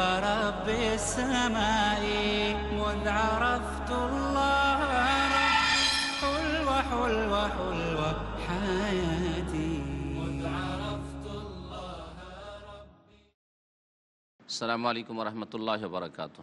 رب السماء مذ عرفت الله رب حلوة حلوة حلوة حياتي. السلام عليكم ورحمة الله وبركاته.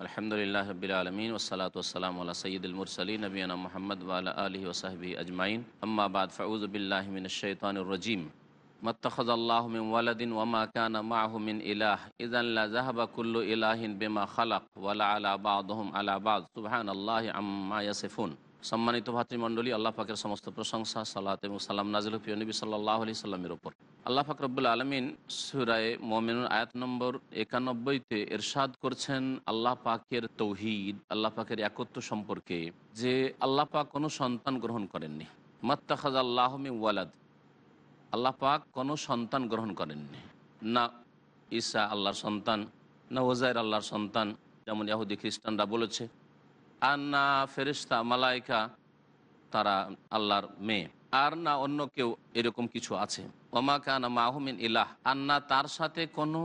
الحمد لله رب العالمين والصلاة والسلام على سيد المرسلين نبينا محمد وعلى آله وصحبه أجمعين. أما بعد فأعوذ بالله من الشيطان الرجيم. মত্তখজ আল্লাহ ওয়ালাদিন ওয়ামা কানা মাহমিন ইলাহ। ইজাল্লা জাহাবাকুল্লু ইলাহিন বেমা খালাক ওয়ালা আলা বাদহম আলা বাদ। সুবহান আল্লাহ আম্মা ইয়াসিফুন। সম্মানিত ভাতৃমণ্ডলী, আল্লাহ পাকের সমস্ত প্রশংসা, সালাত এবং সালাম নাজিল প্রিয় নবী সাল্লাহ আলি সাল্লামের উপর। আল্লাহ পাক রব্বুল আলমিন সুরায় মোমেনুর আয়াত নম্বর একানব্বইতে এরশাদ করছেন আল্লাহ পাকের তৌহিদ, আল্লাহ পাকের একত্ব সম্পর্কে, যে আল্লাহ পাক কোনো সন্তান গ্রহণ করেননি। মাত্তাখাজ আল্লাহমি ওয়ালাদ। আল্লাহ পাক কোনো সন্তান গ্রহণ করেননি। না ঈসা আল্লাহর সন্তান, না ওজাইর আল্লাহর সন্তান, যেমন ইয়াহুদি খ্রিস্টানরা বলেছে। আর না ফেরিস্তা মালাইকা তারা আল্লাহর মেয়ে। আর না অন্য কেউ এরকম কিছু আছে। ওমা কানা মাহমিন ইলাহ, আর না তার সাথে কোনো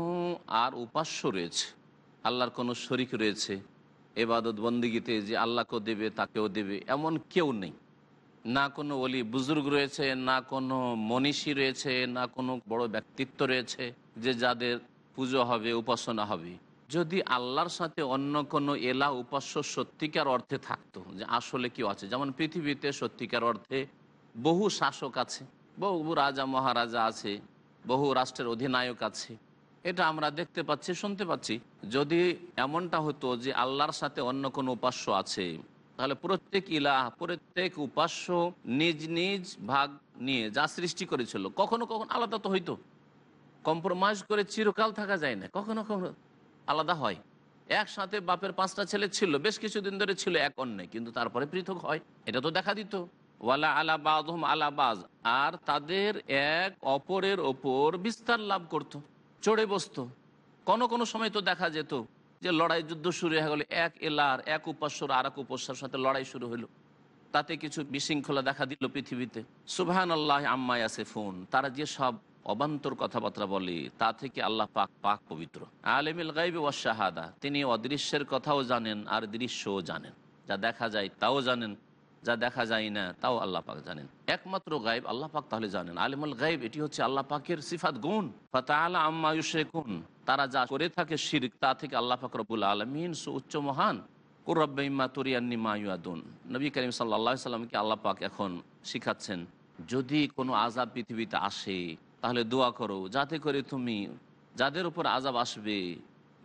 আর উপাস্য রয়েছে। আল্লাহর কোনো শরিক রয়েছে। এবাদত বন্দিগিতে যে আল্লাহকেও দেবে, তাকেও দেবে, এমন কেউ নেই। না কোনো অলি বুজুর্গ রয়েছে, না কোনো মনীষী রয়েছে, না কোনো বড় ব্যক্তিত্ব রয়েছে যে যাদের পুজো হবে, উপাসনা হবে। যদি আল্লাহর সাথে অন্য কোনো এলা উপাস্য সত্যিকার অর্থে থাকতো, যে আসলে কেউ আছে, যেমন পৃথিবীতে সত্যিকার অর্থে বহু শাসক আছে, বহু রাজা মহারাজা আছে, বহু রাষ্ট্রের অধিনায়ক আছে। এটা আমরা দেখতে পাচ্ছি, শুনতে পাচ্ছি। যদি এমনটা হতো যে আল্লাহর সাথে অন্য কোনো উপাস্য আছে তাহলে প্রত্যেক ইলাহ, প্রত্যেক উপাস্য নিজ নিজ ভাগ নিয়ে যা সৃষ্টি করেছিল, কখনো কখনো আলাদা তো হইতো। কম্প্রোমাইজ করে চিরকাল থাকা যায় না, কখনো কখনো আলাদা হয়। একসাথে বাপের পাঁচটা ছেলে ছিল, বেশ কিছুদিন ধরে ছিল এক অন্যায় কিন্তু তারপরে পৃথক হয়, এটা তো দেখা দিত। ওয়ালা আলা বাদহম আলা বাজ, আর তাদের এক অপরের ওপর বিস্তার লাভ করত, চড়ে বসতো। কোনো কোনো সময় তো দেখা যেত যে লড়াই যুদ্ধ শুরু হয়ে গেল, এক এলার, এক উপাস্যর আর এক উপাস্যর সাথে লড়াই শুরু হলো তাতে কিছু বিশৃঙ্খলা দেখা দিল পৃথিবীতে। সুবহান আল্লাহ আম্মাই আছে ফোন তারা যে সব অবান্তর কথাবার্তা বলে, তা থেকে আল্লাহ পাক পাক পবিত্র। আলেমিল গাইবে ওয়াশাহাদা তিনি অদৃশ্যের কথাও জানেন আর দৃশ্যও জানেন। যা দেখা যায় তাও জানেন, যা দেখা যায় না তাও আল্লাহ পাক জানেন। একমাত্র গাইব আল্লাহ পাক তাহলে জানেন। আলিমুল গাইব এটি হচ্ছে আল্লাহ পাকের সিফাত গুণ। ফাতাআলা আম্মা ইউশরিকুন। তারা যা করে থাকে শিরক, তা থেকে আল্লাহ পাক রব্বুল আলামিন সুউচ্চ মহান। কুরব্বা ইম্মা তুরিয়ান্নি মায়ুয়াদুন নবী করিম সাল্লাহ সাল্লামকে আল্লাহ পাক এখন শিখাচ্ছেন, যদি কোনো আজাব পৃথিবীতে আসে, তাহলে দোয়া করো, যাতে করে তুমি যাদের উপর আজাব আসবে,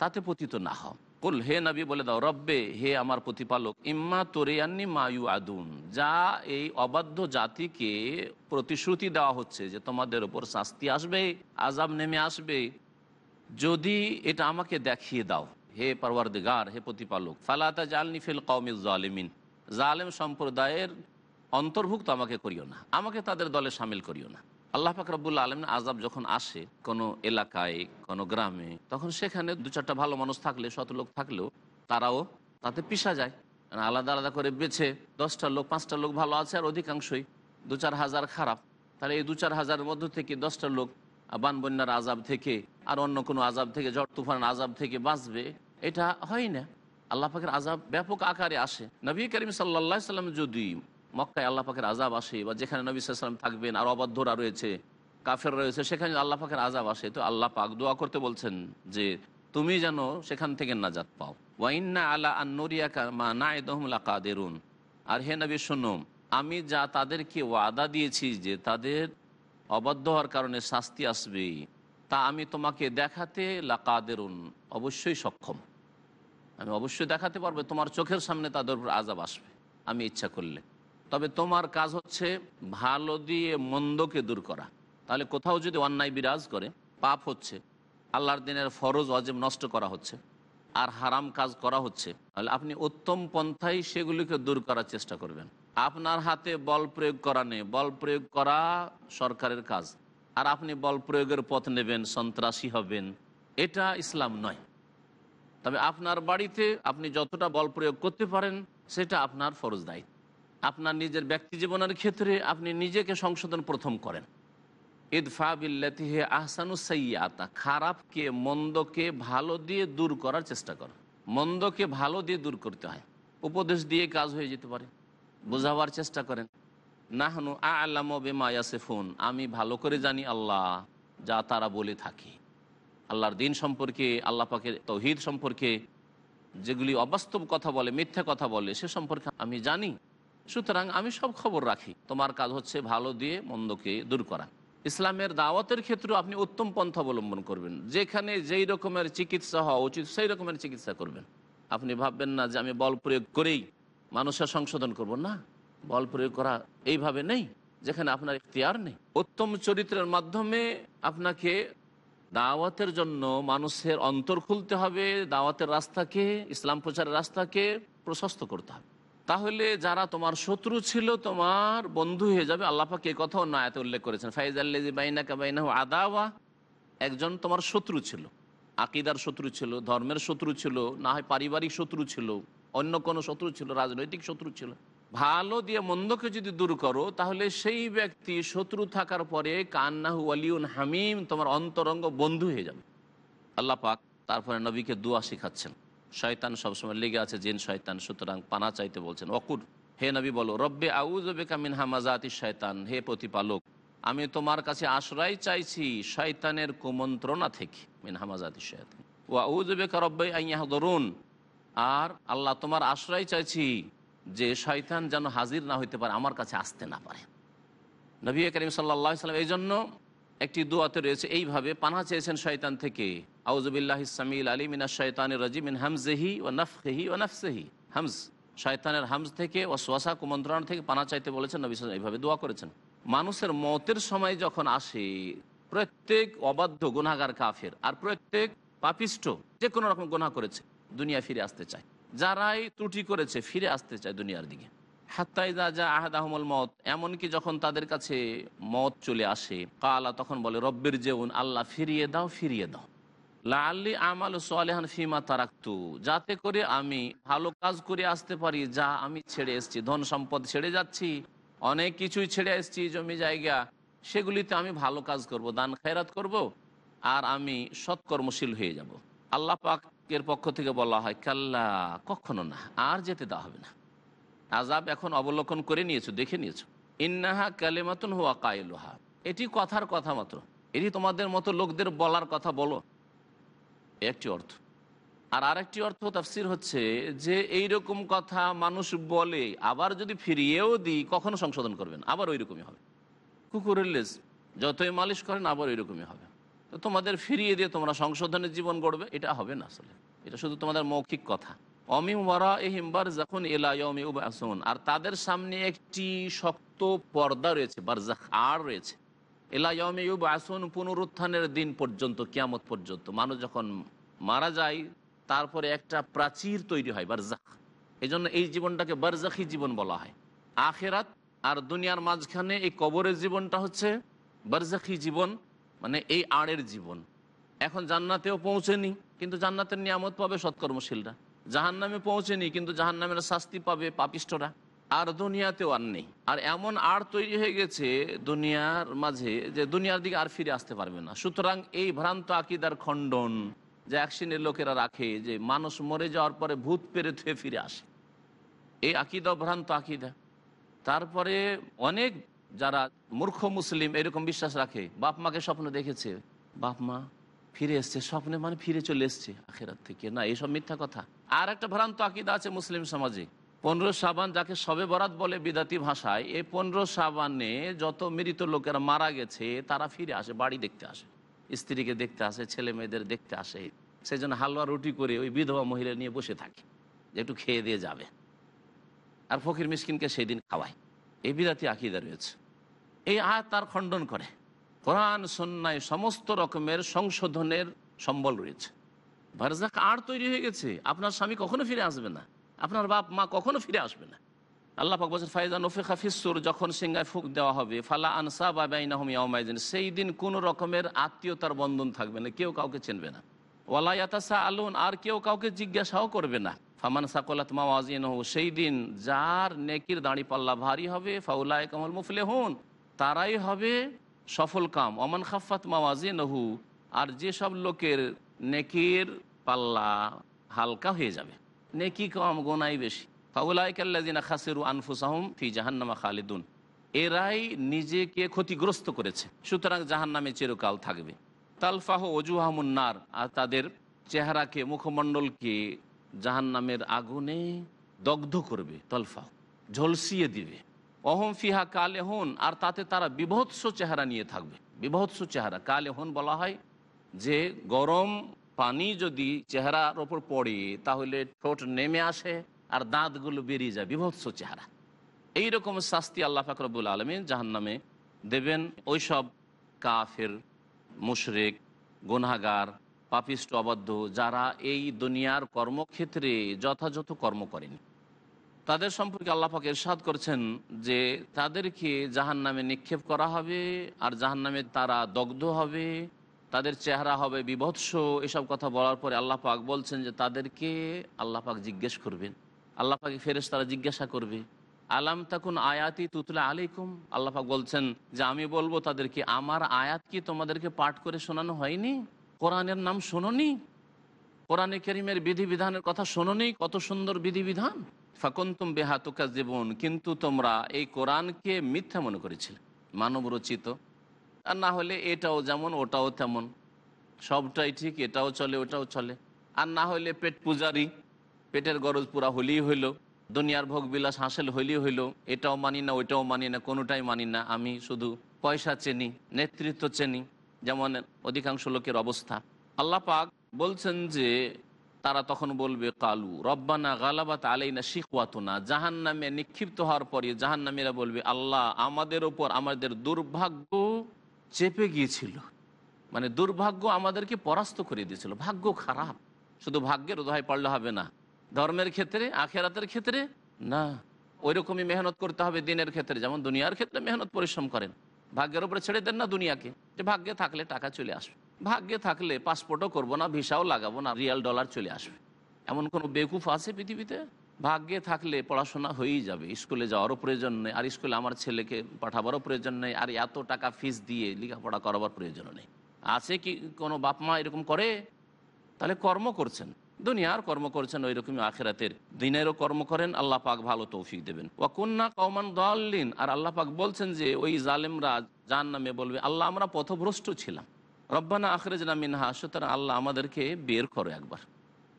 তাতে পতিত না হও। কুল, হে নবী বলে দাও, রব্বে, হে আমার প্রতিপালক, ইম্মা তোরেয়ান্নি মায়ু আদুন যা এই অবাধ্য জাতিকে প্রতিশ্রুতি দেওয়া হচ্ছে যে তোমাদের উপর শাস্তি আসবে আজাব নেমে আসবে যদি এটা আমাকে দেখিয়ে দাও, হে পরওয়ারদিগার, হে প্রতিপালক ফালাতা জালনি ফিল কৌমিল জালিমিন, জালেম সম্প্রদায়ের অন্তর্ভুক্ত আমাকে করিও না, আমাকে তাদের দলে সামিল করিও না। আল্লাহ পাক রব্বুল্লা আলমিন আজাব যখন আসে কোনো এলাকায়, কোনো গ্রামে, তখন সেখানে দু চারটা ভালো মানুষ থাকলে শত লোক থাকলেও তারাও তাতে পিসা যায়। আলাদা আলাদা করে বেছে, দশটা লোক, পাঁচটা লোক ভালো আছে আর অধিকাংশই দু চার হাজার খারাপ। তাহলে এই দু চার হাজারের মধ্য থেকে দশটা লোক বান বন্যার আজাব থেকে আর অন্য কোনো আজাব থেকে, ঝড় তুফান আজাব থেকে বাঁচবে, এটা হয় না। আল্লাহ পাকের আজাব ব্যাপক আকারে আসে। নবী করিম সাল্লা সাল্লাম যদি মক্কায় আল্লাহ পাকের আজাব আসে বা যেখানে নবী সাল্লাম থাকবেন আর অবাধ্যরা রয়েছে কাফের রয়েছে, সেখানে আল্লাহ পাকের আজাব আসে। তো আল্লাহ পাক দোয়া করতে বলছেন যে, তুমি যেন সেখান থেকে নাজাত পাও। ওয়াইন্না আলা আন্নুরিয়া মা না এদহমুল্লা কাদেরুন আর হে নবী শুনুম আমি যা তাদেরকে ওয়াদা দিয়েছি যে তাদের অবাধ্য হওয়ার কারণে শাস্তি আসবে, তা আমি তোমাকে দেখাতে লাকাদেরুন, অবশ্যই সক্ষম। আমি অবশ্যই দেখাতে পারব, তোমার চোখের সামনে তাদের উপর আজাব আসবে, আমি ইচ্ছা করলে। তবে তোমার কাজ হচ্ছে ভালো দিয়ে মন্দকে দূর করা। তাহলে কোথাও যদি অন্যায় বিরাজ করে, পাপ হচ্ছে, আল্লাহর দিনের ফরজ অজেব নষ্ট করা হচ্ছে, আর হারাম কাজ করা হচ্ছে, তাহলে আপনি উত্তম পন্থায় সেগুলিকে দূর করার চেষ্টা করবেন। আপনার হাতে বল প্রয়োগ করা নেই। বল প্রয়োগ করা সরকারের কাজ। আর আপনি বল প্রয়োগের পথ নেবেন, সন্ত্রাসী হবেন। এটা ইসলাম নয়। তবে আপনার বাড়িতে আপনি যতটা বল প্রয়োগ করতে পারেন, সেটা আপনার ফরজ দায়িত্ব। আপনার নিজের ব্যক্তি জীবনের ক্ষেত্রে আপনি নিজেকে সংশোধন প্রথম করেন। ইদফা বিল্লাতিহে আহসানু সাইয়াতা। খারাপকে, মন্দকে ভালো দিয়ে দূর করার চেষ্টা করো মন্দকে ভালো দিয়ে দূর করতে হয়। উপদেশ দিয়ে কাজ হয়ে যেতে পারে। বোঝাবার চেষ্টা করেন। নাহনু আল্লাম বেমা আমি ভালো করে জানি আল্লাহ, যা তারা বলে থাকি। আল্লাহর দিন সম্পর্কে, আল্লাহ পাকের তৌহিদ সম্পর্কে যেগুলি অবাস্তব কথা বলে, মিথ্যা কথা বলে, সে সম্পর্কে আমি জানি। সুতরাং আমি সব খবর রাখি। তোমার কাজ হচ্ছে ভালো দিয়ে মন্দকে দূর করা। ইসলামের দাওয়াতের ক্ষেত্রেও আপনি উত্তম পন্থা অবলম্বন করবেন। যেখানে যেই রকমের চিকিৎসা হওয়া উচিত, সেই রকমের চিকিৎসা করবেন। আপনি ভাববেন না যে আমি বল প্রয়োগ করেই মানুষের সংশোধন করব না। বল প্রয়োগ করা এইভাবে নেই, যেখানে আপনার ইখতিয়ার নেই। উত্তম চরিত্রের মাধ্যমে আপনাকে দাওয়াতের জন্য মানুষের অন্তর খুলতে হবে, দাওয়াতের রাস্তাকে, ইসলাম প্রচারের রাস্তাকে প্রশস্ত করতে হবে। তাহলে যারা তোমার শত্রু ছিল, তোমার বন্ধু হয়ে যাবে। আল্লাপাকে এই কথাও নয়াতে উল্লেখ করেছেন ফাইজ আল্লেজি বাইনা আদাওয়া। একজন তোমার শত্রু ছিল, আকিদার শত্রু ছিল, ধর্মের শত্রু ছিল, না হয় পারিবারিক শত্রু ছিল। অন্য কোনো শত্রু ছিল, রাজনৈতিক শত্রু ছিল। ভালো দিয়ে মন্দকে যদি দূর করো, তাহলে সেই ব্যক্তি শত্রু থাকার পরে কান্নাহু আলিউন হামিম, তোমার অন্তরঙ্গ বন্ধু হয়ে যাবে। আল্লাহ পাক তারপরে নবীকে দোয়া শেখাচ্ছেন। শয়তান সবসময় লেগে আছে জিন, শয়তান। সুতরাং পানা চাইতে বলছেন, অকুর, হে নবী বলো, রব্বে আউজবে কামিন হামাজাতি শয়তান, হে প্রতিপালক, আমি তোমার কাছে আশ্রয় চাইছি শয়তানের কুমন্ত্রণা থেকে, মিন হামাজাতি শয়তান। ও আউজবে কা রব্বে আইয়াহ দরুন আর আল্লাহ তোমার আশ্রয় চাইছি যে শয়তান যেন হাজির না হইতে পারে, আমার কাছে আসতে না পারে। নবী করিম সাল্লা সাল্লাম এই জন্য একটি দোয়াতে রয়েছে, এইভাবে পানা চেয়েছেন শয়তান থেকে আউজবিল্লাহ ইসামিল আলী মিনা শয়তানের রাজিমিন হামজেহি ও নফহি ও নফসেহি। হামজ, শয়তানের হামজ থেকে ও সোয়াসা কুমন্ত্রণা থেকে পানা চাইতে বলেছেন, নবী এইভাবে দোয়া করেছেন। মানুষের মতের সময় যখন আসে, প্রত্যেক অবাধ্য গুনাগার কাফের আর প্রত্যেক পাপিষ্ট যে কোনো রকম গুনাহ করেছে দুনিয়া ফিরে আসতে চায়। যারাই ত্রুটি করেছে, ফিরে আসতে চায় দুনিয়ার দিকে। হাত্তাইদা যা আহাদ আহমল মত এমনকি যখন তাদের কাছে মত চলে আসে, কালা তখন বলে, রব্বের যেউন, আল্লাহ ফিরিয়ে দাও ফিরিয়ে দাও। লাল্লি আমাল সোয়ালেহান ফিমা তারাক্তু, যাতে করে আমি ভালো কাজ করে আসতে পারি, যা আমি ছেড়ে এসেছি। ধন সম্পদ ছেড়ে যাচ্ছি, অনেক কিছুই ছেড়ে এসেছি জমি জায়গা, সেগুলিতে আমি ভালো কাজ করব দান খেরাত করব, আর আমি সৎকর্মশীল হয়ে যাব। আল্লাহ পাকের পক্ষ থেকে বলা হয়, কাল্লা, কখনো না, আর যেতে দেওয়া হবে না। আজাব এখন অবলোকন করে নিয়েছো, দেখে নিয়েছো। ইন্নাহা কালেমাতুন হুয়া কায়েলুহা এটি কথার কথা মাত্র। এটি তোমাদের মতো লোকদের বলার কথা বলো। একটি অর্থ। আর আরেকটি অর্থ তাফসির হচ্ছে যে এই রকম কথা মানুষ বলে, আবার যদি ফিরিয়েও দিই, কখনো সংশোধন করবেন আবার ওই রকমই হবে। কুকুরের লেজ, যতই মালিশ করেন, আবার ওই রকমই হবে। তো তোমাদের ফিরিয়ে দিয়ে তোমরা সংশোধনের জীবন গড়বে, এটা হবে না আসলে। এটা শুধু তোমাদের মৌখিক কথা। অমি ওয়ারা এ হিমবার যখন এলায়মি উবাসন আর তাদের সামনে একটি শক্ত পর্দা রয়েছে, বারজাখ আর রয়েছে। এলায়মি আসুন পুনরুত্থানের দিন পর্যন্ত, কিয়ামত পর্যন্ত। মানুষ যখন মারা যায়, তারপরে একটা প্রাচীর তৈরি হয়, বারজাখ। এই জন্য এই জীবনটাকে বারজাখি জীবন বলা হয়। আখেরাত আর দুনিয়ার মাঝখানে এই কবরের জীবনটা হচ্ছে বারজাখি জীবন। মানে এই আড়ের জীবন। এখন জান্নাতেও পৌঁছেনি, কিন্তু জান্নাতের নিয়ামত পাবে সৎকর্মশীলরা। জাহান নামে পৌঁছেনি, কিন্তু জাহান নামের শাস্তি পাবে পাপিষ্টরা আর দুনিয়াতেও আর নেই। আর এমন আর তৈরি হয়ে গেছে দুনিয়ার মাঝে যে দুনিয়ার দিকে আর ফিরে আসতে পারবে না। সুতরাং এই ভ্রান্ত আকিদার খণ্ডন যে শ্রেণির লোকেরা রাখে যে মানুষ মরে যাওয়ার পরে ভূত পেরে থুয়ে ফিরে আসে। এই আকিদা ভ্রান্ত আকিদা। তারপরে অনেক যারা মূর্খ মুসলিম এরকম বিশ্বাস রাখে, বাপ মাকে স্বপ্ন দেখেছে, বাপ মা ফিরে এসছে, স্বপ্নে মানে ফিরে চলে এসছে আখেরাত থেকে। না এইসব মিথ্যা কথা। আর একটা ভ্রান্ত আকিদা আছে মুসলিম সমাজে। পনেরো সাবান যাকে সবে বরাত বলে বিদাতি ভাষায়, এই পনেরো সাবানে যত মৃত লোকেরা মারা গেছে, তারা ফিরে আসে, বাড়ি দেখতে আসে। স্ত্রীকে দেখতে আসে, ছেলে মেয়েদের দেখতে আসে। সেই জন্য হালুয়া রুটি করে ওই বিধবা মহিলা নিয়ে বসে থাকে, যে একটু খেয়ে দিয়ে যাবে। আর ফকির মিসকিনকে সেই দিন খাওয়ায়। এই বিদাতি আকিদা রয়েছে। এই আয়াত তার খণ্ডন করে। কোরআন সন্ন্যায় সমস্ত রকমের সংশোধনের সম্বল রয়েছে। বারজাক আর তৈরি হয়ে গেছে। আপনার স্বামী কখনো ফিরে আসবে না। আপনার বাপ, মা কখনো ফিরে আসবে না। আল্লাহ পাক বলছেন, ফাইজা নফে খাফিসুর যখন সিঙ্গায় ফুক দেওয়া হবে, ফালা আনসা বা বাইনাহম ইয়াউমাইদিন সেই দিন কোনো রকমের আত্মীয়তার বন্ধন থাকবে না, কেউ কাউকে চিনবে না। ওয়ালায়াতাসা আলুন আর কেউ কাউকে জিজ্ঞাসাও করবে না। ফামান সাকলাত মাওয়াজিন সেই দিন যার নেকির দাঁড়ি পাল্লা ভারী হবে ফাউলায় কামল মুফলে হন তারাই হবে সফল কাম। অমান খাফাত মাওয়াজিন নহু আর যেসব লোকের নেকির পাল্লা হালকা হয়ে যাবে। নেকি কম, গোনাই বেশি। ফাউলাইকাল্লাদিনা খাসিরু আনফুসাহুম ফি জাহান্নামা খালিদুন। এরাই নিজেকে ক্ষতিগ্রস্ত করেছে, সুতরাং জাহান্নামে চিরকাল থাকবে। তালফাহ অজুহামুন্নার আর তাদের চেহারাকে, মুখমণ্ডলকে জাহান্নামের আগুনে দগ্ধ করবে, তলফাহ। ঝলসিয়ে দিবে। অহম ফিহা কালে হন, আর তাতে তারা বিভৎস চেহারা নিয়ে থাকবে। বিভৎস চেহারা। কালে হন বলা হয় যে, গরম পানি যদি চেহারার ওপর পড়ে, তাহলে ঠোঁট নেমে আসে আর দাঁতগুলো বেরিয়ে যায়। বিভৎস চেহারা। এই রকম শাস্তি আল্লাহ ফাকরবুল আলমী জাহান্নামে দেবেন। ওইসব কাফের, মুশরেক গুনাগার পাপিষ্ট, অবাধ্য, যারা এই দুনিয়ার কর্মক্ষেত্রে যথাযথ কর্ম করেনি। তাদের সম্পর্কে আল্লাপাক এরশাদ করছেন যে তাদেরকে জাহান নামে নিক্ষেপ করা হবে আর জাহান নামে তারা দগ্ধ হবে, তাদের চেহারা হবে বিভৎস। এসব কথা বলার পরে আল্লাহ পাক বলছেন যে তাদেরকে আল্লাহ পাক জিজ্ঞেস করবেন। আল্লাহ পাকে ফেরেস তারা জিজ্ঞাসা করবে, আলাম তখন আয়াতি তুতলা আলাইকুম? আল্লাহ পাক বলছেন যে, আমি বলব তাদেরকে, আমার আয়াত কি তোমাদেরকে পাঠ করে শোনানো হয়নি? কোরআনের নাম শোনোনি? কোরআনে করিমের বিধিবিধানের কথা শোনোনি? কত সুন্দর বিধিবিধান? ফাকুন্তুম বেহাতুকা জীবন কিন্তু তোমরা এই কোরআনকে মিথ্যা মনে করেছিলে মানব রচিত আর না হলে এটাও যেমন, ওটাও তেমন। সবটাই ঠিক, এটাও চলে, ওটাও চলে। আর না হলে পেট পূজারি, পেটের গরজ পুরা হলেই হইল, দুনিয়ার ভোগ বিলাস হাসিল হইলেই হইল, এটাও মানি না, ওইটাও মানি না, কোনোটাই মানি না। আমি শুধু পয়সা চেনি, নেতৃত্ব চেনি, যেমন অধিকাংশ লোকের অবস্থা। আল্লাহ পাক বলছেন যে তারা তখন বলবে, কালু, রব্বানা গালাবাত আলাইনা শিকওয়াতনা। জাহান নামে নিক্ষিপ্ত হওয়ার পরে জাহান নামীরা বলবে, আল্লাহ আমাদের ওপর আমাদের দুর্ভাগ্য চেপে গিয়েছিল। মানে দুর্ভাগ্য আমাদেরকে পরাস্ত করে দিয়েছিল। ভাগ্য খারাপ। শুধু ভাগ্যের দোহাই পড়লে হবে না। ধর্মের ক্ষেত্রে, আখেরাতের ক্ষেত্রে, না। ওই রকমই মেহনত করতে হবে দিনের ক্ষেত্রে। যেমন দুনিয়ার ক্ষেত্রে মেহনত পরিশ্রম করেন। ভাগ্যের উপরে ছেড়ে দেন না দুনিয়াকে। যে ভাগ্যে থাকলে টাকা চলে আসবে। ভাগ্যে থাকলে পাসপোর্টও করব না ভিসাও লাগাবো না রিয়াল ডলার চলে আসবে। এমন কোনো বেকুফ আছে পৃথিবীতে? ভাগ্যে থাকলে পড়াশোনা হয়েই যাবে স্কুলে যাওয়ারও প্রয়োজন নেই, আর স্কুলে আমার ছেলেকে পাঠাবারও প্রয়োজন নেই, আর এত টাকা ফিস দিয়ে লেখাপড়া করাবার প্রয়োজন নেই। আছে কি কোনো বাপ মা এরকম করে? তাহলে কর্ম করছেন। দুনিয়ার কর্ম করছেন ওই রকমই আখেরাতের। দিনেরও কর্ম করেন, আল্লাহ পাক ভালো তৌফিক দেবেন। ওয়াকুন্না কৌমান দলিন আর আল্লাহ পাক বলছেন যে, ওই জালেমরা যার নামে বলবে, আল্লাহ আমরা পথভ্রষ্ট ছিলাম। রব্বানা আখরেজ না মিনহা, সুতরাং আল্লাহ আমাদেরকে বের করো একবার।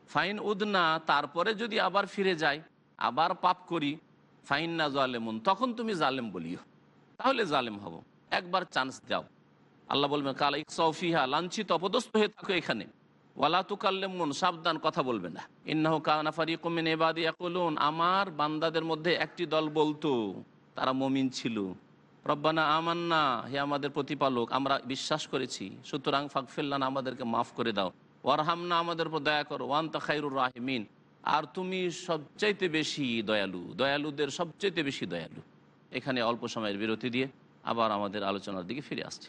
ফাইন উদনা, তারপরে যদি আবার ফিরে যাই, আবার পাপ করি ফাইন না জালেমুন, তখন তুমি জালেম বলিও। তাহলে জালেম হব। একবার চান্স দাও। আল্লাহ বলবেন কাল সৌফিহা লাঞ্ছিত, অপদস্থ হয়ে থাকো এখানে। ওয়ালা তুকাল্লেমুন, সাবধান, কথা বলবে না। ইন্নাহু কানা ফারিকুমিন ইবাদি ইয়াকুলুন। আমার বান্দাদের মধ্যে একটি দল বলতো, তারা মমিন ছিল। রব্বানা আমান্না, হে আমাদের প্রতিপালক, আমরা বিশ্বাস করেছি। সুতরাং ফাকফিল্লান আমাদেরকে মাফ করে দাও। ওয়ারহামনা, আমাদের উপর দয়া করো। ওয়ান খাইরুর রাহিমিন। আর তুমি সবচাইতে বেশি দয়ালু, দয়ালুদের সবচাইতে বেশি দয়ালু। এখানে অল্প সময়ের বিরতি দিয়ে আবার আমাদের আলোচনার দিকে ফিরে আসছি।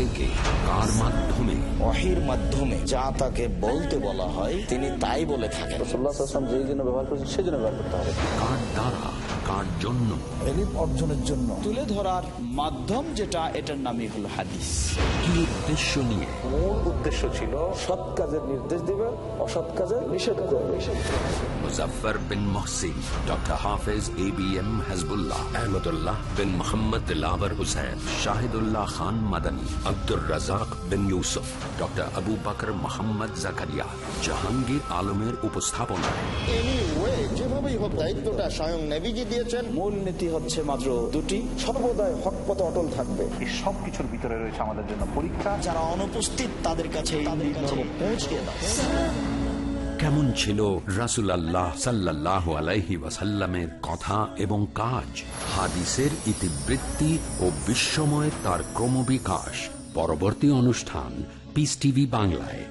থেকে কার মাধ্যমে। ওহির মাধ্যমে যা তাকে বলতে বলা হয় তিনি তাই বলে থাকেন। রসুল্লাহাম যেই জন্য ব্যবহার করেছেন সেই জন্য ব্যবহার করতে হবে। কার দ্বারা কার জন্য? এলিম অর্জনের জন্য। তুলে ধরার মাধ্যম যেটা এটার নামই হলো হাদিস। কি উদ্দেশ্য নিয়ে? মূল উদ্দেশ্য ছিল সৎ কাজের নির্দেশ দিবে অসৎ কাজের নিষেধ করবে। Muzaffar bin Mohsin doctor Hafez A B M Hasbullah Ahmadullah bin Mohammad Dilabar Hussain Shahidullah Khan Madani Abdur Razzak bin Yusuf doctor Abu Bakar Mohammad Zakaria Jahangir আলমের যেভাবেই হোক দায়িত্বটা স্বয়ং নেভিজি দিয়েছেন। মূল নীতি হচ্ছে মাত্র দুটি। সর্বদাই হক পথে অটল থাকবে। এই সব কিছুর ভিতরে রয়েছে আমাদের জন্য পরীক্ষা। যারা অনুপস্থিত তাদের কাছে পৌঁছে দাও। কেমন ছিল রাসুল আল্লাহ সাল্লাহ আলাইহি ওয়াসাল্লামের কথা এবং কাজ? হাদিসের ইতিবৃত্তি ও বিশ্বময় তার ক্রমবিকাশ। পরবর্তী অনুষ্ঠান পিস টিভি বাংলায়।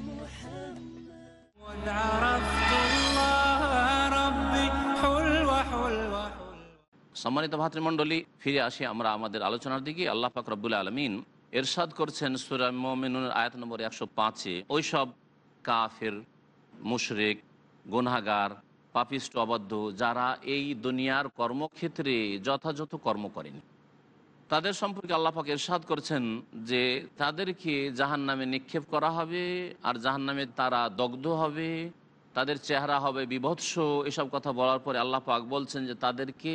সম্মানিত ভাতৃমণ্ডলী, ফিরে আসি আমরা আমাদের আলোচনার দিকে। আল্লাহ পাক আলমিন এরশাদ করছেন সুরা মমিনুর আয়াত নম্বর একশো পাঁচে। ওইসব কাফের, মুশরেক গুনাগার পাপিষ্ট, অবাধ্য, যারা এই দুনিয়ার কর্মক্ষেত্রে যথাযথ কর্ম করেনি। তাদের সম্পর্কে আল্লাপাক এরশাদ করছেন যে তাদেরকে জাহান নামে নিক্ষেপ করা হবে আর জাহান নামে তারা দগ্ধ হবে, তাদের চেহারা হবে বিভৎস। এসব কথা বলার পরে আল্লাহ পাক বলছেন যে তাদেরকে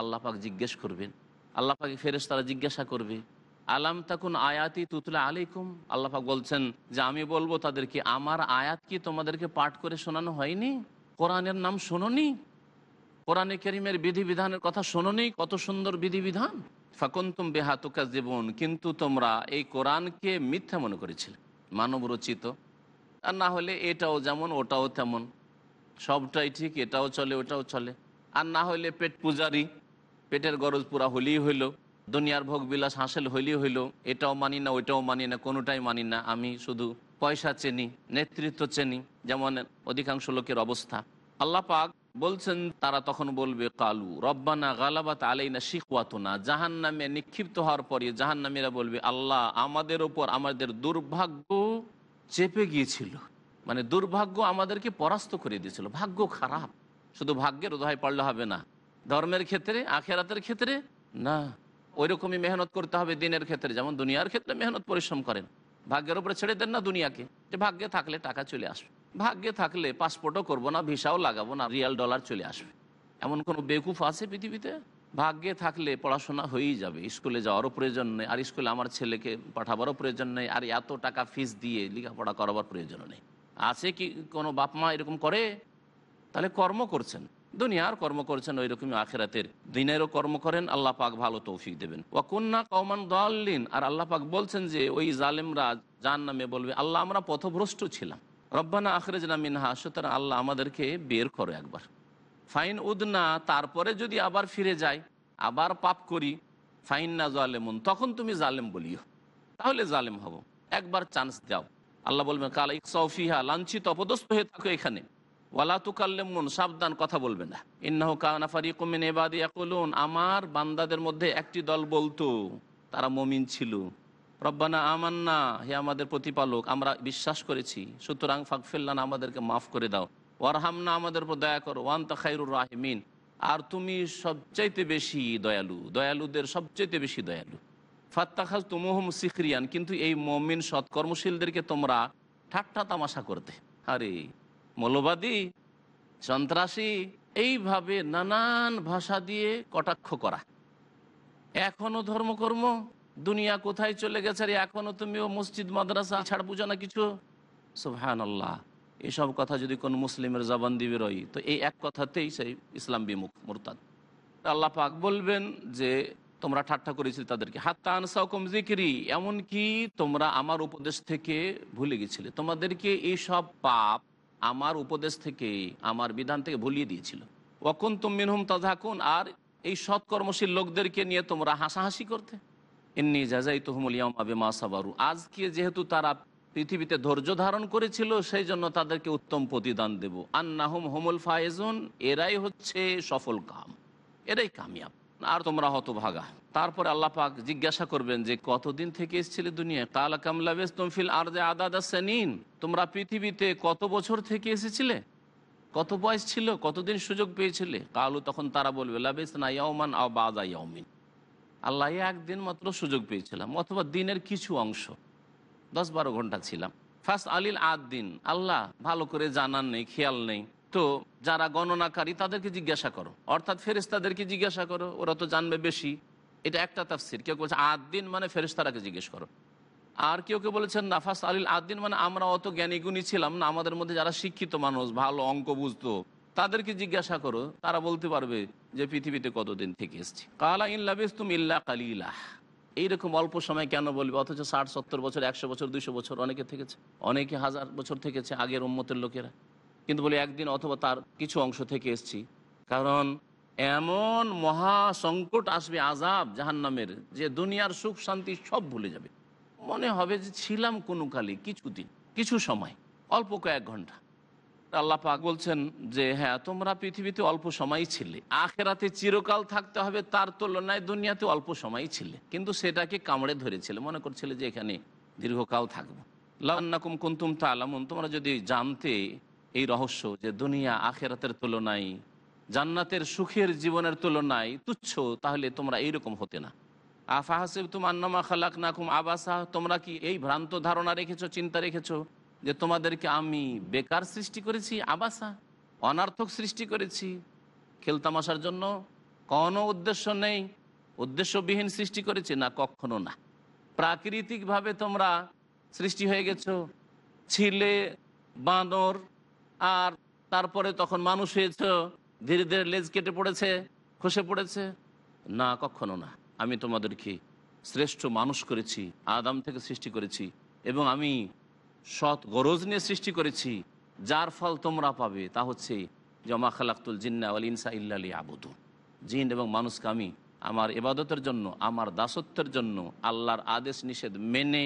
আল্লাহ পাক জিজ্ঞেস করবেন। আল্লাহ পাকে ফেরেস তারা জিজ্ঞাসা করবে, আলাম তাকুন আয়াতি তুতলা আলাইকুম? আল্লাহ পাক বলছেন যে, আমি বলব তাদেরকে, আমার আয়াত কি তোমাদেরকে পাঠ করে শোনানো হয়নি? কোরআনের নাম শোনোনি? কোরআনে করিমের বিধিবিধানের কথা শোনোনি? কত সুন্দর বিধিবিধান? ফাকুন্তুম বেহা তুকা জীবন কিন্তু তোমরা এই কোরআনকে মিথ্যা মনে করেছিলে, মানব রচিত। আর না হলে এটাও যেমন, ওটাও তেমন। সবটাই ঠিক, এটাও চলে, ওটাও চলে। আর না হলে পেট পূজারি, পেটের গরজ পুরা হলেই হইল, দুনিয়ার ভোগ বিলাস হাসিল হইলেই হইল। এটাও মানি না, ওইটাও মানি না, কোনোটাই মানি না। আমি শুধু পয়সা চেনি, নেতৃত্ব চেনি, যেমন অধিকাংশ লোকের অবস্থা। আল্লাহ পাক বলছেন, তারা তখন বলবে, কালু, রব্বানা গালাবাত আলাইনা শিকওয়াতনা। জাহান নামে নিক্ষিপ্ত হওয়ার পরে জাহান নামীরা বলবে, আল্লাহ আমাদের ওপর আমাদের দুর্ভাগ্য চেপে গিয়েছিল। মানে দুর্ভাগ্য আমাদেরকে পরাস্ত করে দিয়েছিল। ভাগ্য খারাপ। শুধু ভাগ্যের উদয় পড়লে হবে না, ধর্মের ক্ষেত্রে, আখেরাতের ক্ষেত্রে, না ওই রকমই মেহনত করতে হবে দিনের ক্ষেত্রে। যেমন দুনিয়ার ক্ষেত্রে মেহনত পরিশ্রম করেন। ভাগ্যের উপরে ছেড়ে দেন না দুনিয়াকে। যে ভাগ্যে থাকলে টাকা চলে আসবে। ভাগ্যে থাকলে পাসপোর্টও করব না ভিসাও লাগাবো না রিয়াল ডলার চলে আসবে। এমন কোনো বেকুফ আছে পৃথিবীতে? ভাগ্যে থাকলে পড়াশোনা হয়েই যাবে স্কুলে যাওয়ারও প্রয়োজন নেই, আর স্কুলে আমার ছেলেকে পাঠাবারও প্রয়োজন নেই, আর এত টাকা ফিস দিয়ে লেখাপড়া করাবার প্রয়োজন নেই। আছে কি কোনো বাপ মা এরকম করে? তাহলে কর্ম করছেন। দুনিয়ার কর্ম করছেন ওই রকমই আখেরাতের। দিনেরও কর্ম করেন, আল্লাহ পাক ভালো তৌফিক দেবেন। ওয়াকুন্না কৌমান দলিন আর আল্লাহ পাক বলছেন যে, ওই জালেমরা যার নামে বলবে, আল্লাহ আমরা পথভ্রষ্ট ছিলাম। রব্বানা আখরেজ না মিনহা, সুতরাং আল্লাহ আমাদেরকে বের করো একবার। ফাইন উদনা, তারপরে যদি আবার ফিরে যাই, আবার পাপ করি ফাইন না জালেমুন, তখন তুমি জালেম বলিও। তাহলে জালেম হব। একবার চান্স দাও। আল্লাহ বলবেন, কাল ইকসফিহা লাঞ্ছিত, অপদস্থ হয়ে থাকো এখানে। ওয়ালা তুকাল্লেমুন, সাবধান, কথা বলবে না। ইন্নাহ কানা ফারিকুমিন এবাদি আমার বান্দাদের মধ্যে একটি দল বলতো, তারা মমিন ছিল। রব্বানা আমান্না, হে আমাদের প্রতিপালক, আমরা বিশ্বাস করেছি। সুতরাং ফাকফিল্লান আমাদেরকে মাফ করে দাও। ওয়ারহামনা, আমাদের উপর দয়া করো। ওয়ান্তা খাইরুর রাহমিন। আর তুমি সবচাইতে বেশি দয়ালু, দয়ালুদের সবচাইতে বেশি দয়ালু। ফাত্তাখাজ তুমোহম সিখরিয়ান, কিন্তু এই মমিন সৎকর্মশীলদেরকে তোমরা ঠাট্টা তামাশা করতে। আরে, মৌলবাদী, সন্ত্রাসী, এইভাবে নানান ভাষা দিয়ে কটাক্ষ করা। এখনও ধর্মকর্ম দুনিয়া কোথায় চলে গেছে? রে এখনও তুমিও মসজিদ, মাদ্রাসা, ছাড় বুঝো না কিছু। সুহান আল্লাহ এসব কথা যদি কোনো মুসলিমের জবান দিবে রই তো এই এক কথাতেই সেই ইসলাম বিমুখ, মোরতাদ। আল্লাহ পাক বলবেন যে, তোমরা ঠাট্টা করেছিলে তাদেরকে। হাত্তা আনসাকুম জিকিরি এমনকি তোমরা আমার উপদেশ থেকে ভুলে গেছিলে। তোমাদেরকে এই সব পাপ আমার উপদেশ থেকে, আমার বিধান থেকে ভুলিয়ে দিয়েছিল। ওকুন তুমিনহুম তাজাকুন আর এই সৎকর্মশীল লোকদেরকে নিয়ে তোমরা হাসাহাসি করতে। এমনি জাজাই তহমুল ইয়াম আবে মা সাবারু। আজকে যেহেতু তারা পৃথিবীতে ধৈর্য ধারণ করেছিল, সেই জন্য তাদেরকে উত্তম প্রতিদান দেব। আন্নাহুম হোমুল ফায়েজুন, এরাই হচ্ছে সফল কাম এরাই কামিয়াব। আর তোমরা হতভাগা। তারপরে আল্লাহ পাক জিজ্ঞাসা করবেন যে, কতদিন থেকে এসেছিলে দুনিয়া কালা কামলাবেস তুমফিল আর যে আদাদা সেনিন। তোমরা পৃথিবীতে কত বছর থেকে এসেছিলে? কত বয়স ছিল? কতদিন সুযোগ পেয়েছিলে? কালু তখন তারা বলবে লাবেস না ইয়াওমান আও বাদা ইয়াউমিন। আল্লাহ একদিন মাত্র সুযোগ পেয়েছিলাম, অথবা দিনের কিছু অংশ। দশ বারো ঘণ্টা ছিলাম। ফার্স্ট আলিল আদ দিন আল্লাহ ভালো করে জানার নেই, খেয়াল নেই। তো যারা গণনাকারী তাদেরকে জিজ্ঞাসা করো। অর্থাৎ ফেরেস্তাদেরকে জিজ্ঞাসা করো, ওরা তো জানবে বেশি। এটা একটা তাফসির, কেউ বলছে আদ দিন মানে ফেরেস্তারাকে জিজ্ঞেস করো। আর কেউ কেউ বলেছেন না নাফাস আলিল আদিন মানে আমরা অত জ্ঞানী গুণী ছিলাম না, আমাদের মধ্যে যারা শিক্ষিত মানুষ, ভালো অঙ্ক বুঝতো তাদেরকে জিজ্ঞাসা করো, তারা বলতে পারবে যে পৃথিবীতে কতদিন থেকে এসছি। কালা ইল্লাবিস তুম ইল্লা কালিলাহ এইরকম অল্প সময় কেন বলবে? অথচ ষাট, সত্তর বছর, একশো বছর, দুইশো বছর অনেকে থেকেছে। অনেকে হাজার বছর থেকেছে আগের উম্মতের লোকেরা। কিন্তু বলে একদিন অথবা তার কিছু অংশ থেকে এসছি। কারণ এমন মহা সংকট আসবে আজাব জাহান্নামের, যে দুনিয়ার সুখ, শান্তি সব ভুলে যাবে। মনে হবে যে ছিলাম কোনো কালে, কিছুদিন, কিছু সময়, অল্প কয়েক ঘণ্টা। আল্লাহ পাক বলছেন যে হ্যাঁ তোমরা পৃথিবীতে অল্প সময়ই ছিলে। আখেরাতে চিরকাল থাকতে হবে, তার তুলনায় দুনিয়াতে অল্প সময়ই ছিলে। কিন্তু সেটাকে কামড়ে ধরেছিলে, মনে করছিল যে, এখানে দীর্ঘকাল থাকব। লান্নাকুম কুন্তুম তালামুন তোমরা যদি জানতে এই রহস্য যে, দুনিয়া আখেরাতের তুলনায়, জান্নাতের সুখের জীবনের তুলনায় তুচ্ছ, তাহলে তোমরা এইরকম হতে না। আফাহাসিব তুম আন্নামা খালাক নাকুম আবাসা, তোমরা কি এই ভ্রান্ত ধারণা রেখেছো, চিন্তা রেখেছো? যে তোমাদেরকে আমি বেকার সৃষ্টি করেছি, আবাসা, অনার্থক সৃষ্টি করেছি। খেলতামাশার জন্য কোনো উদ্দেশ্য নেই, উদ্দেশ্যবিহীন সৃষ্টি করেছি না, কখনো না। প্রাকৃতিকভাবে তোমরা সৃষ্টি হয়ে গেছো, ছিলে বাঁদর আর তারপরে তখন মানুষ হয়েছ, ধীরে ধীরে লেজ কেটে পড়েছে, খসে পড়েছে। না, কখনো না। আমি তোমাদেরকে শ্রেষ্ঠ মানুষ করেছি, আদাম থেকে সৃষ্টি করেছি, এবং আমি সৎ গরজ নিয়ে সৃষ্টি করেছি, যার ফল তোমরা পাবে, তা হচ্ছে, জমা খালাক্তুল জিন্না আল ইনসা ইল্লালি আবুদু জিন এবং মানুষকে আমি আমার এবাদতের জন্য, আমার দাসত্বের জন্য, আল্লাহর আদেশ নিষেধ মেনে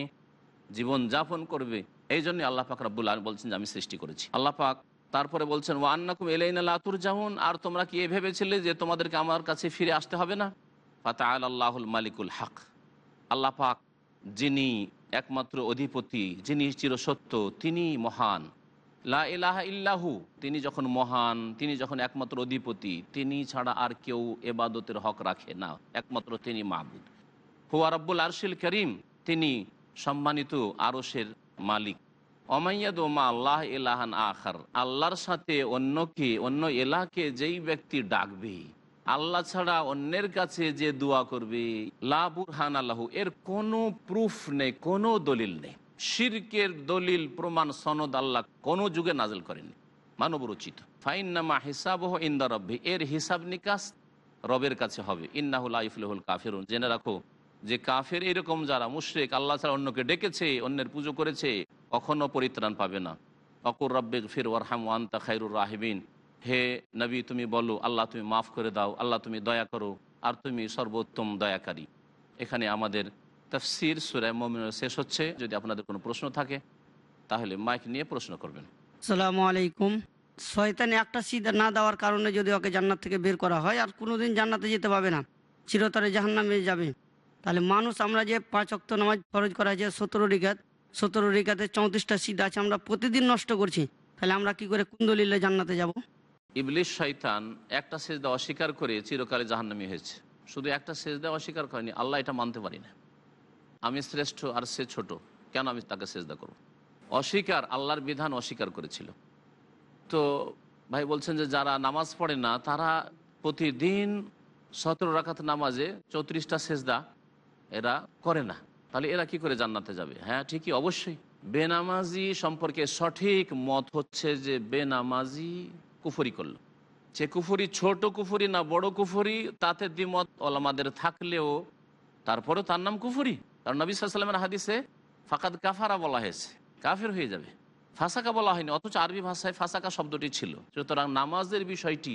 জীবন যাপন করবে, এই জন্য আল্লাহ পাক রাব্বুল আলম বলছেন যে আমি সৃষ্টি করেছি। আল্লাহ পাক তারপরে বলছেন ও আন্নাকুম এলাইন আতুর জাহুন আর তোমরা কি এ ভেবেছিলে যে তোমাদেরকে আমার কাছে ফিরে আসতে হবে না? ফাতা আল আল্লাহুল মালিকুল হক। আল্লাহ পাক যিনি একমাত্র অধিপতি, যিনি চিরসত্য তিনি মহান। লা ইলাহা ইল্লাহু, তিনি যখন মহান, তিনি যখন একমাত্র অধিপতি, তিনি ছাড়া আর কেউ এবাদতের হক রাখে না, একমাত্র তিনি মাহবুদ হুয়া রব্বুল আরশিল করিম, তিনি সম্মানিত আরশের মালিক। অমাইয়াদ মা আল্লাহ এলাহান আখার, আল্লাহর সাথে অন্যকে, অন্য এলাকে যেই ব্যক্তি ডাকবে আল্লাহ ছাড়া অন্যের কাছে যে দোয়া করবে লাবুরহান আল্লাহ, এর কোনো প্রুফ নেই, কোনো দলিল নেই। শিরকের দলিল, প্রমাণ, সনদ আল্লাহ কোনো যুগে নাজল করেনি মানব রচিত ফাইন্নামা হিসাব ইন্দা রব্বি, এর হিসাব নিকাশ রবের কাছে হবে। ইন্নাহুল আইফুল কাফেরুন। জেনে রাখো যে কাফের এরকম যারা, মুশ্রেক, আল্লাহ ছাড়া অন্যকে ডেকেছে, অন্যের পুজো করেছে, কখনো পরিত্রাণ পাবে না। অকুর রব্বেক ফির ওয়ারহাম ওয়ান্তা খাইরুর রাহিবিন হে নবী, তুমি বলো, আল্লাহ তুমি মাফ করে দাও, আল্লাহ তুমি দয়া করো, আর তুমি সর্বোত্তম দয়াকারী। এখানে আমাদের তফসির সুরায় মমিন শেষ হচ্ছে। যদি আপনাদের কোনো প্রশ্ন থাকে, তাহলে মাইক নিয়ে প্রশ্ন করবেন। সালামু আলাইকুম। শয়তানে একটা সিদা না দেওয়ার কারণে যদি ওকে জান্নাত থেকে বের করা হয়, আর কোনোদিন জান্নাতে যেতে পাবে না, চিরতরে জাহান্নামে যাবে। তাহলে মানুষ, আমরা যে পাঁচ অক্ত নামাজ ফরজ করা হয়েছে, সতেরো রিকাত, সতেরো রিকাতে চৌত্রিশটা সিট আছে, আমরা প্রতিদিন নষ্ট করছি। তাহলে আমরা কি করে কুন্দলিলে জান্নাতে যাব? ইবলিশ শয়তান একটা সেজদা অস্বীকার করে চিরকালে জাহান্নামি হয়েছে। শুধু একটা সেজদা অস্বীকার করেনি, আল্লাহ এটা মানতে পারি না। আমি শ্রেষ্ঠ আর সে ছোট, কেন আমি তাকে সেজদা করব? অস্বীকার আল্লাহর বিধান অস্বীকার করেছিল। তো ভাই বলছেন যে যারা নামাজ পড়ে না, তারা প্রতিদিন সতেরো রাখাত নামাজে চৌত্রিশটা সেজদা এরা করে না। তাহলে এরা কি করে জান্নাতে যাবে? হ্যাঁ ঠিকই, অবশ্যই। বেনামাজি সম্পর্কে সঠিক মত হচ্ছে যে বেনামাজি কুফরি করল। সে কুফুরি ছোট কুফুরি না বড় কুফুরি, তাতে দ্বিমত ওলামাদের থাকলেও তারপরেও তার নাম কুফুরি। কারণ নবী সাল্লামের হাদিসে ফাকাদ কাফারা বলা হয়েছে, কাফের হয়ে যাবে। ফাঁসাকা বলা হয়নি, অথচ আরবি ভাষায় ফাঁসাকা শব্দটি ছিল। সুতরাং নামাজের বিষয়টি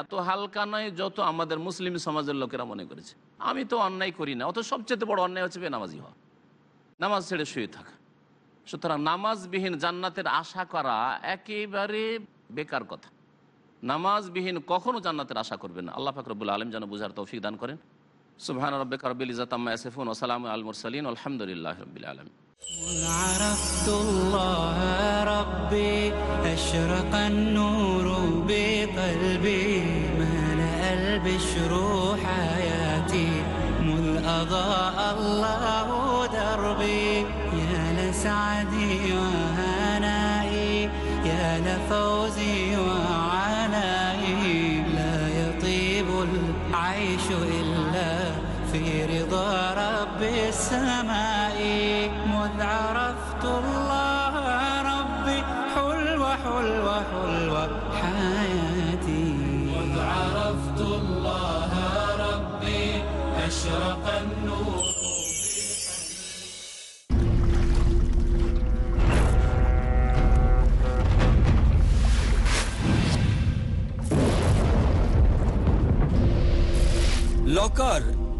এত হালকা নয় যত আমাদের মুসলিম সমাজের লোকেরা মনে করেছে। আমি তো অন্যায় করি না অত সবচেয়ে বড় অন্যায় হচ্ছে বেনামাজি হওয়া। নামাজ ছেড়ে শুয়ে থাকা। সুতরাং নামাজবিহীন জান্নাতের আশা করা একেবারে বেকার কথা। নামাজবিহীন কখনো জান্নাতের আশা করবেন না আল্লাহ ফাকরবুল আলম যেন বুঝার তৌফিক দান করেন সুবহান রব্বিক রব্বিল ইজ্জাত আম্মা ইয়াসিফুন ওয়া সালামু আল মুরসালিন আলহামদুলিল্লাহি রাব্বিল আলামিন عرفت الله ربي أشرق النور بقلبي ملأ البشر حياتي مذ أضاء الله دربي يا لسعدي في رضا رب السماء مذ عرفت الله ربي حلوة حلوة حلوة حياتي. مذ عرفت الله ربي أشرق النور. لوكر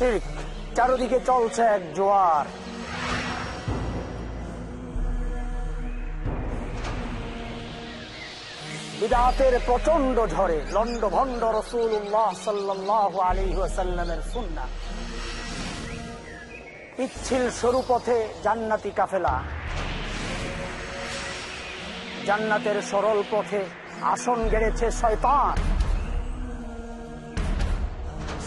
শিখ, চারদিকে চলছে এক জোয়ার। বিদাতের প্রচণ্ড ঝড়ে লন্ড ভন্ড রসুল্লাহ সাল্লাহ আলী সাল্লামের সুন্না পিচ্ছিল সরু পথে জান্নাতি কাফেলা। জান্নাতের সরল পথে আসন গেড়েছে শয়তান।